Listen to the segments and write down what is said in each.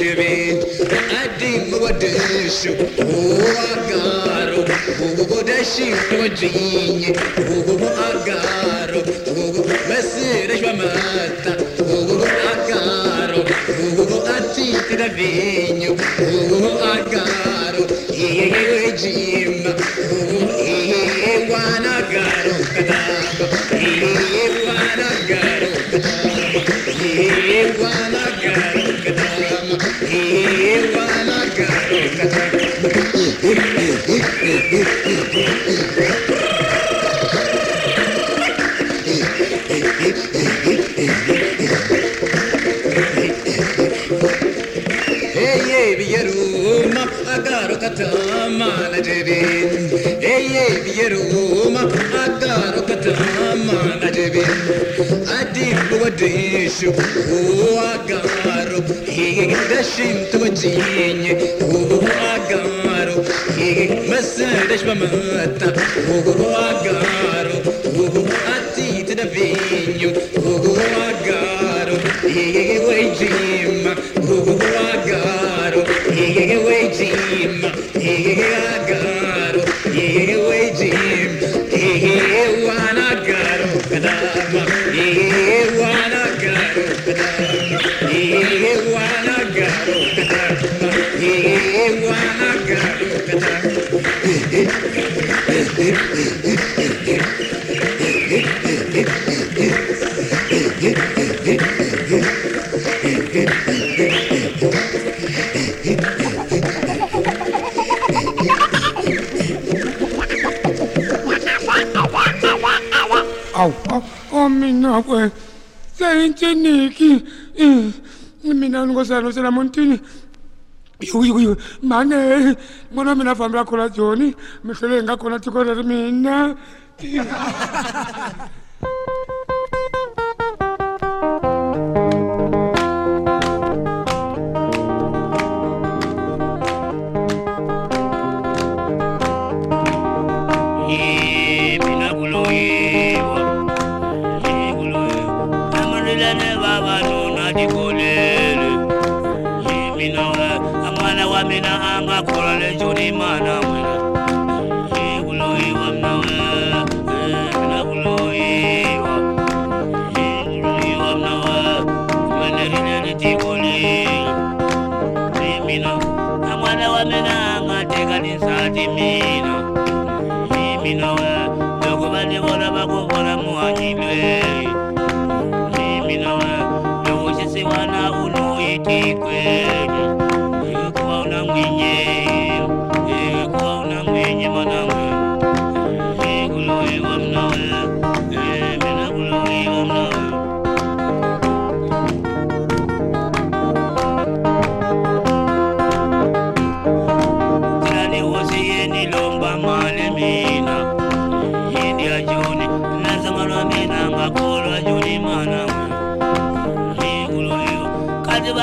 devet adi modesh agaro gogo dashi tojinye gogo agaro gogo mesere shwamata gogo agaro gogo ati travin وديشو وقارب هي قداش انت وجيني وقارب مسنا ليش ما مات وقوا قار Au, au, au, mina kwe, sayenche niki, mina nungo salo sala montini, mane mwana mina fambira kula joni mihlele hi nga kona tiko leri mina mana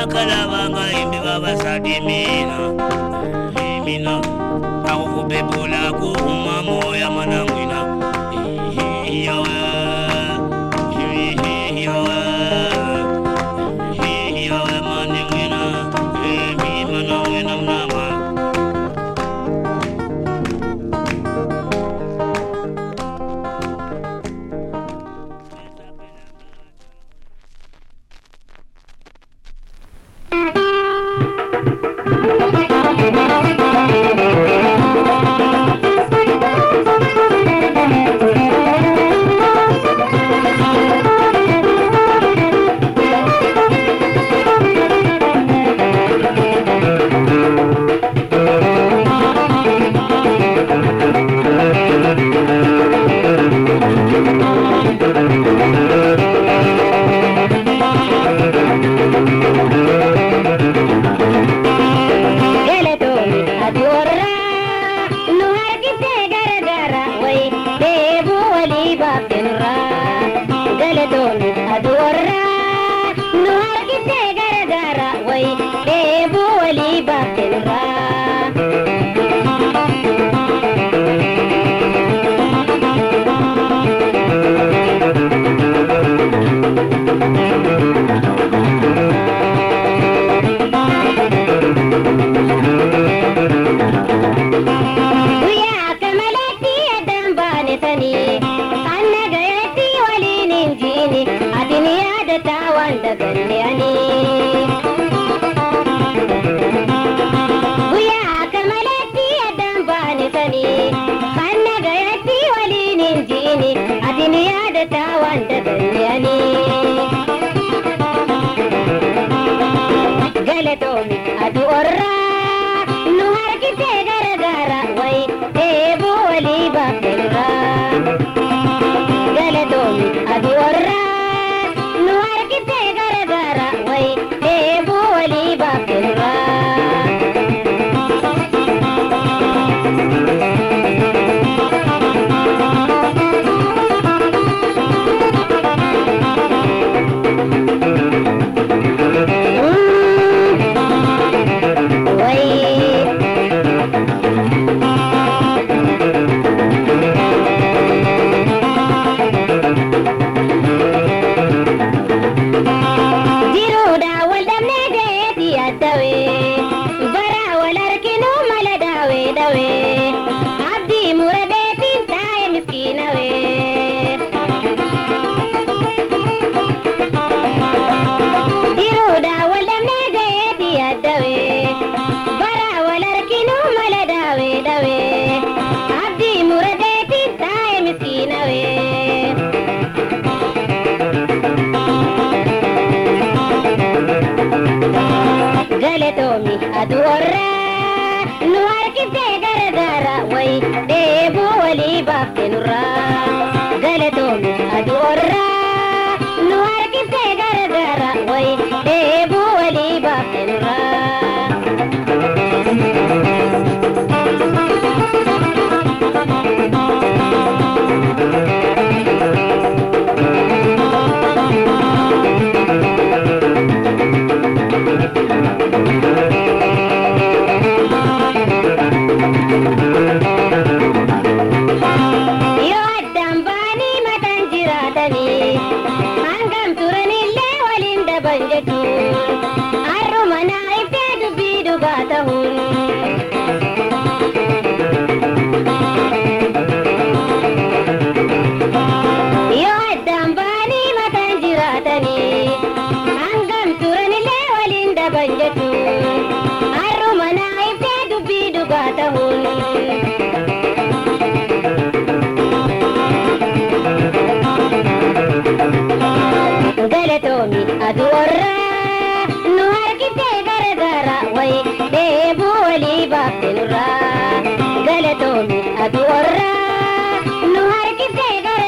bakalabanga imbi babasadi mina imina eh, akukupepula kuma. ನೇಸನಿ ತನ್ನ ಗೆಳತಿ ಒಲಿ ನಿಂಜಿನಿ ಅದಿನಿಯಾದ ತಾವಂಡ ಗಣ್ಯನಿ ತನ್ನ ಗೆಳತಿ ಒಲಿ ನಿಂಜಿನಿ ಅದಿನಿಯಾದ ತಾವಂಡ ಗಣ್ಯನಿ ಗಲತೋಮಿ లోని అది ఒర్రా. నుహరికి గర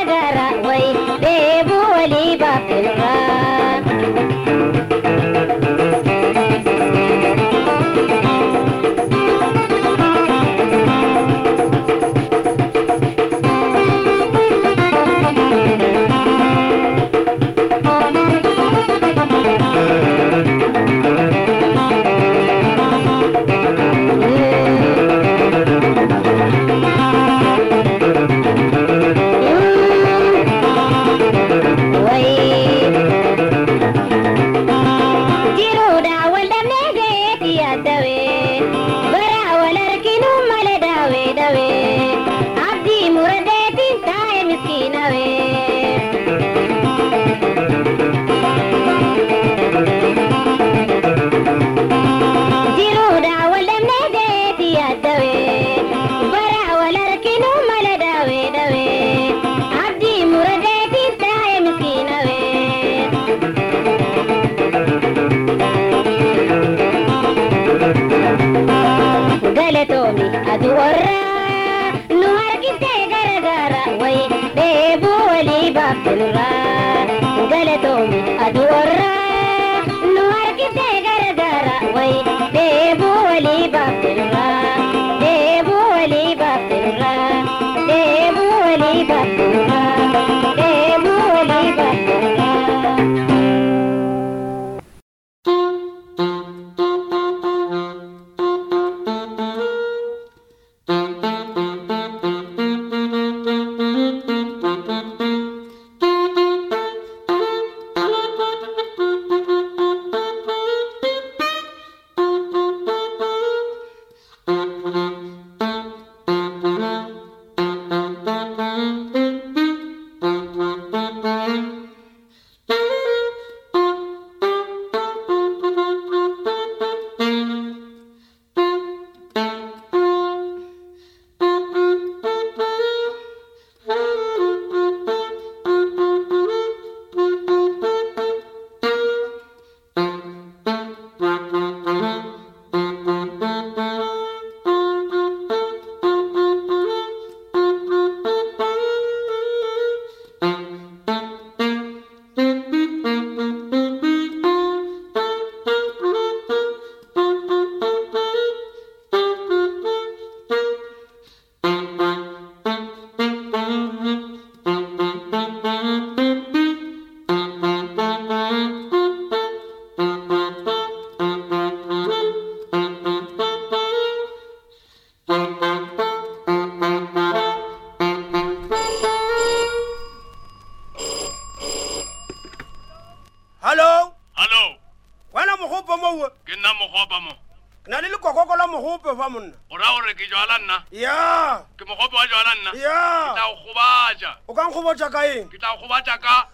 jaaka eng ke tla gobatsa ka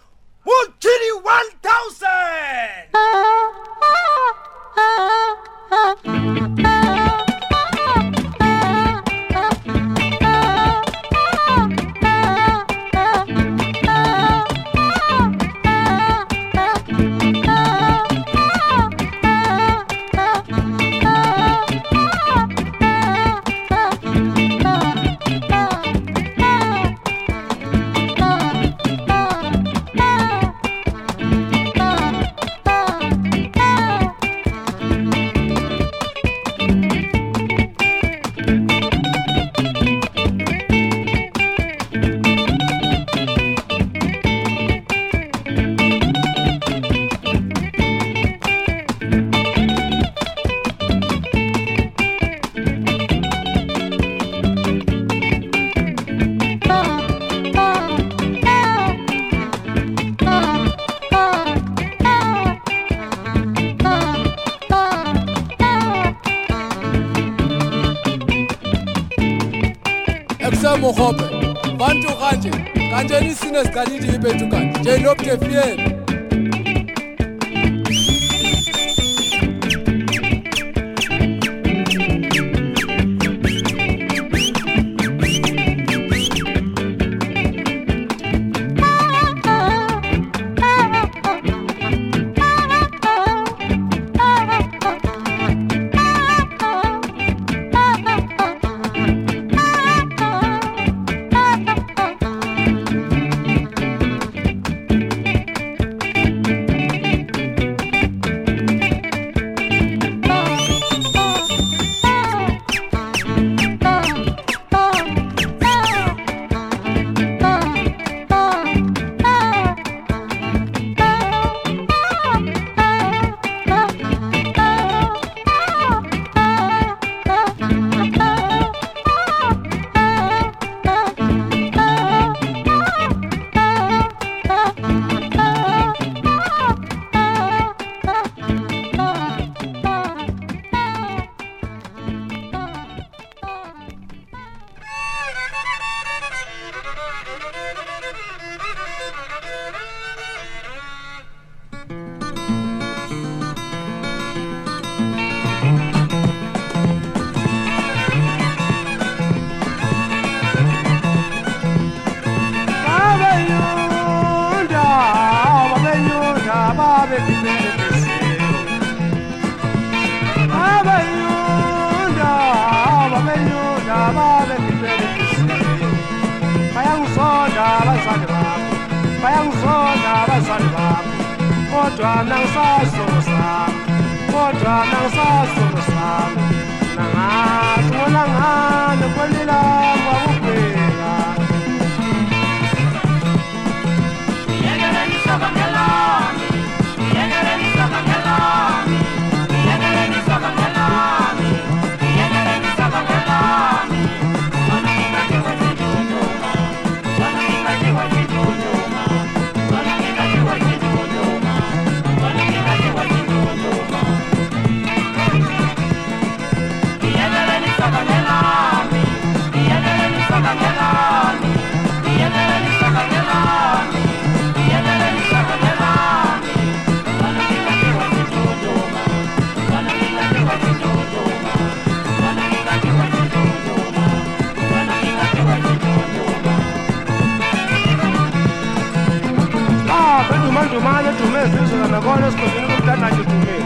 tumane dumezizo namakolo esikhosini kumntanakhe dumile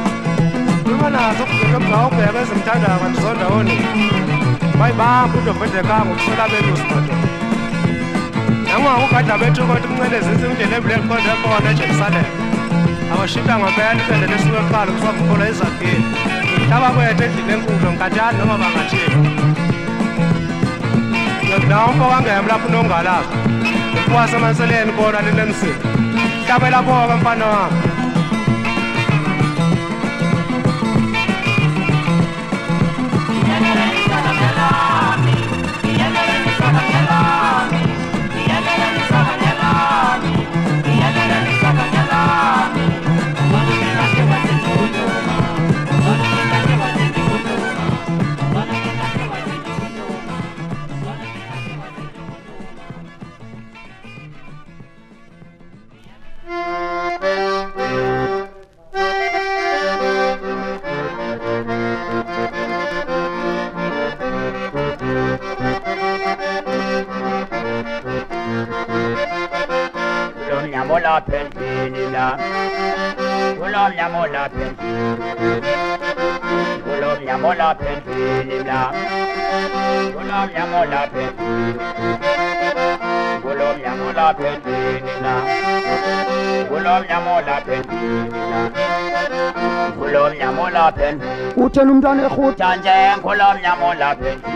lubanazo ukubheka ezimthandayo kandizonda onina bayibamba undovedekanga ukusela belusi madoda nangokugada bethu kodwa umncelezisi undelebile eliqonde khona ejerusalema awashinta ngobela ibende lesuku ekuqala kusakukhola izakhile mhlaba kwethu endlini enkulu nkathani noma bangatsheki nawo mfo wangema lapho unongalazo ukuwasemanseleni kona linemsini hlabela boka mfana wami llamo la atención. Culo llamo la atención. Uchen dan ejo. Chanchen, culo llamo la atención.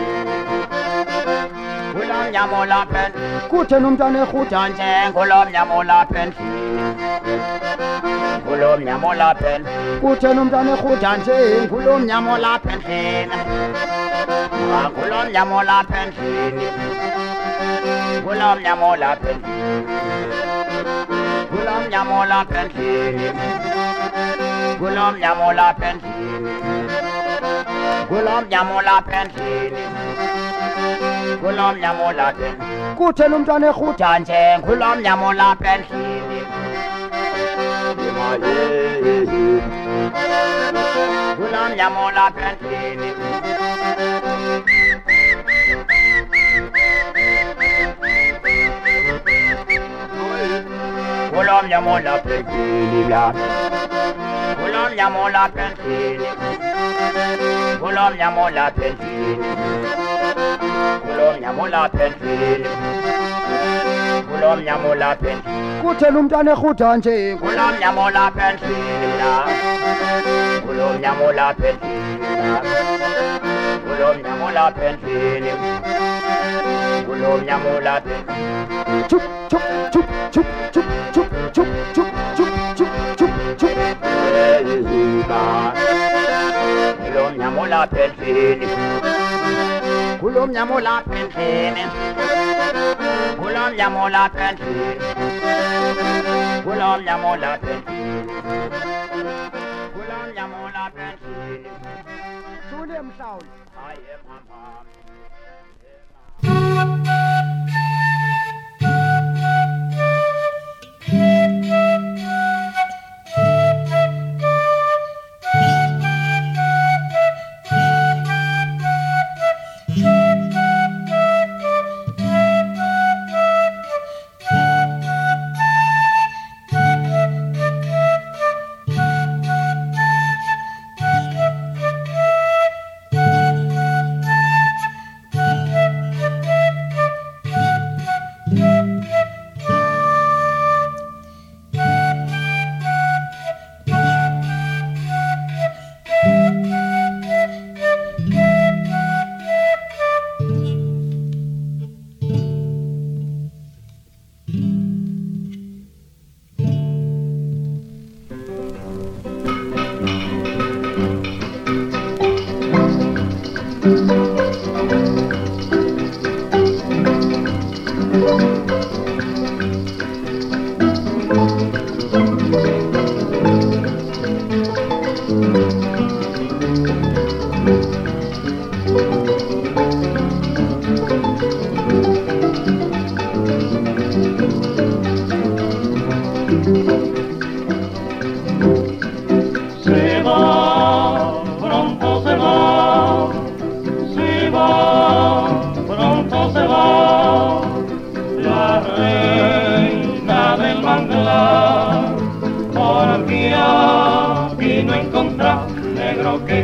Culo llamo la atención. Cuchen dan ejo. Chanchen, culo llamo la atención. Kulom nyamo la pen. Kuchen umdane kuchanche. Kulom nyamo la pen. Kulom nyamo la pen. Kulom nyamo la pen. Gulam yamo la pentli Gulam yamo la pentli Gulam yamo la pentli Gulam yamo la pentli Kuthela umntwana erhuda nje Gulam yamo la pentli Gulam yamo la pentli llamo la tranquilidad. La la la la la la la la Zizika Kulo mnyama ulapha endlini Kulo mnyama ulapha endlini Kulo mnyama ulapha endlini Kulo mnyama ulapha endlini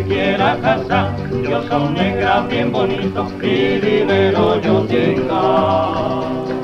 quiera casar, yo soy negra bien bonito y dinero yo tenga.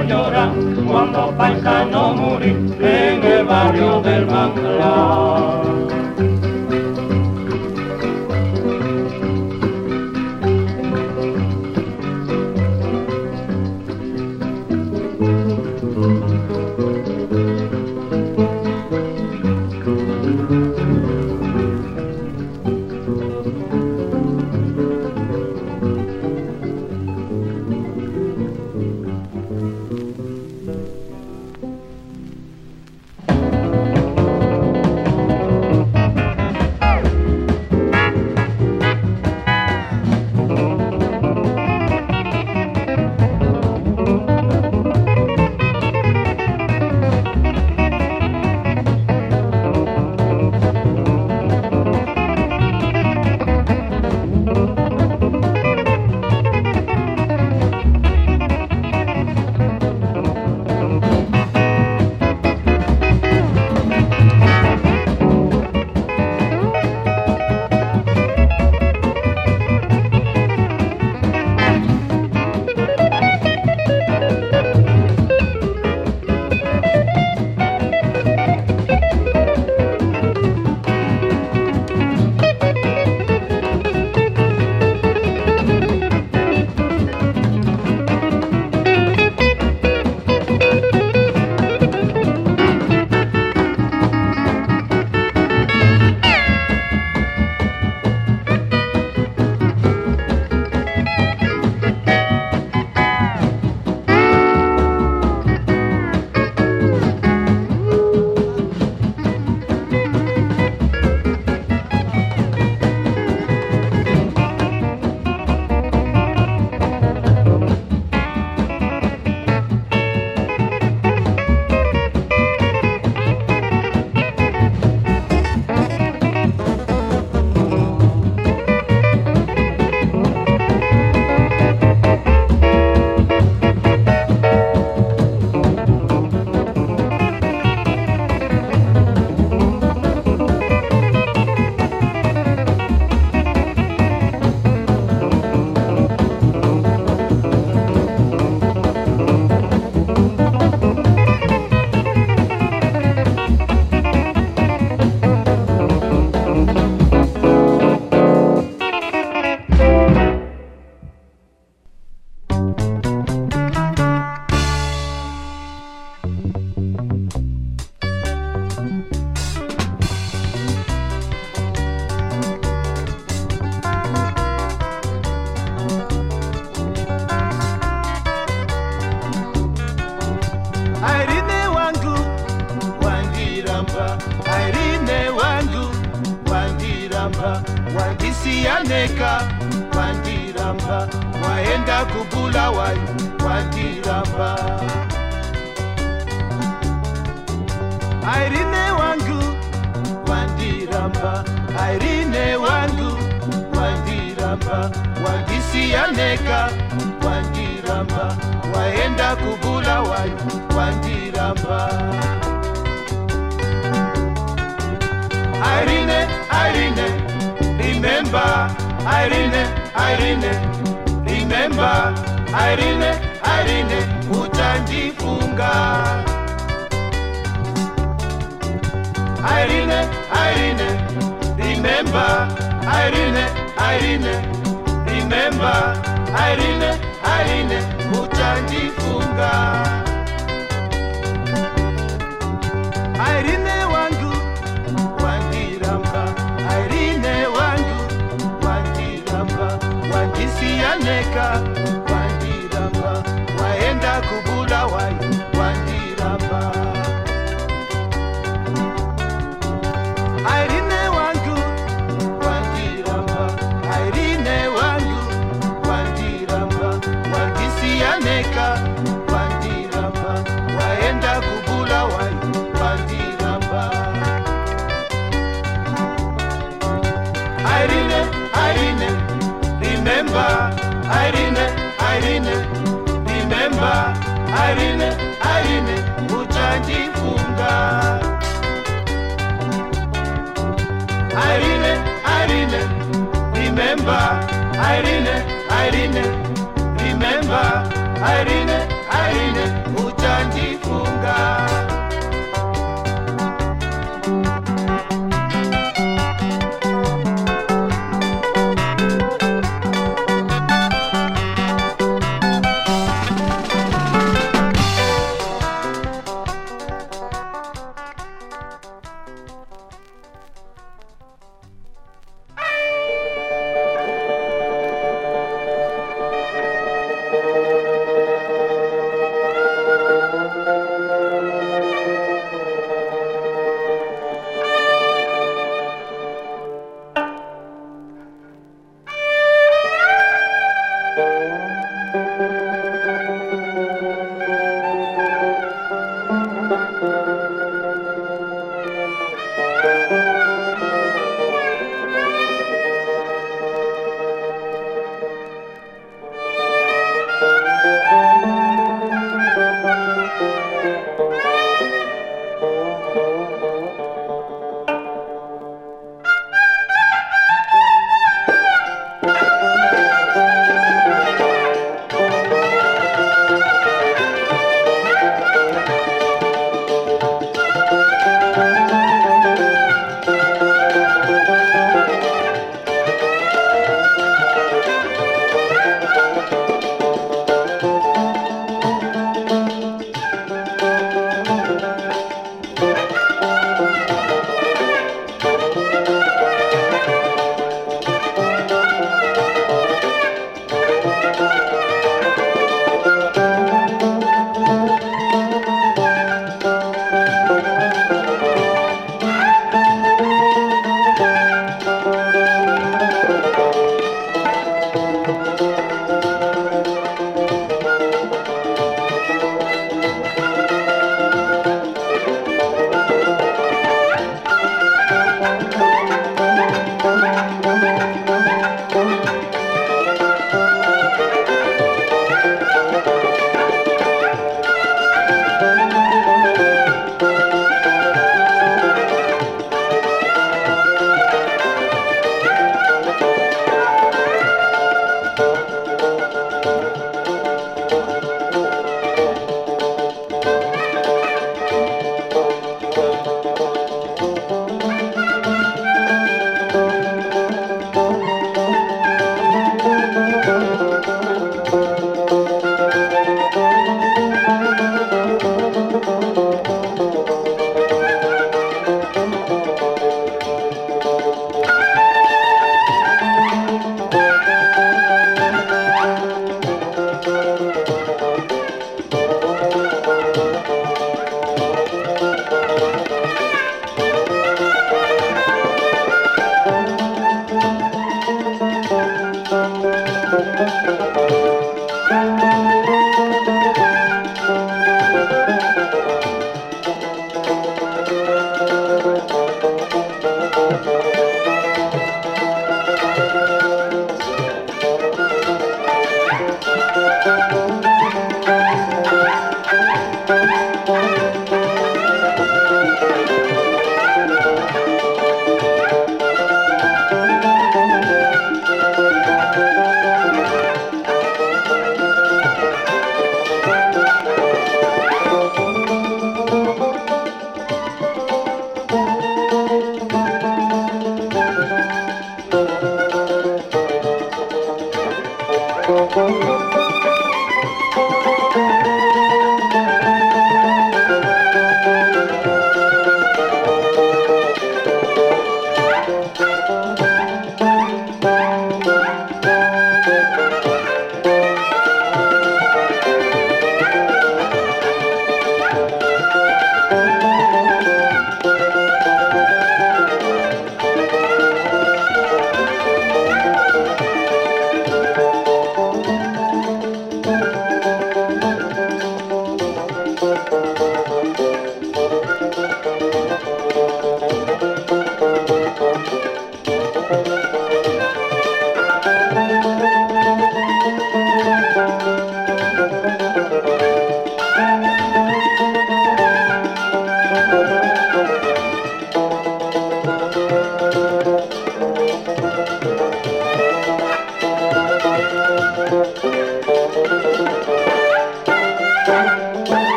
veo llorar cuando paisano en el barrio del Manglar. Wandiramba wandisianeka wandiramba waenda kubula wayo wangiramba Irene, Irene, remember Irene, Irene, remember Irene, Irene, utanjifunga. Irene, Irene, remember Irene, Irene, remember. Irene, Irene, utanjifunga remember Irene, Irene, remember Irene,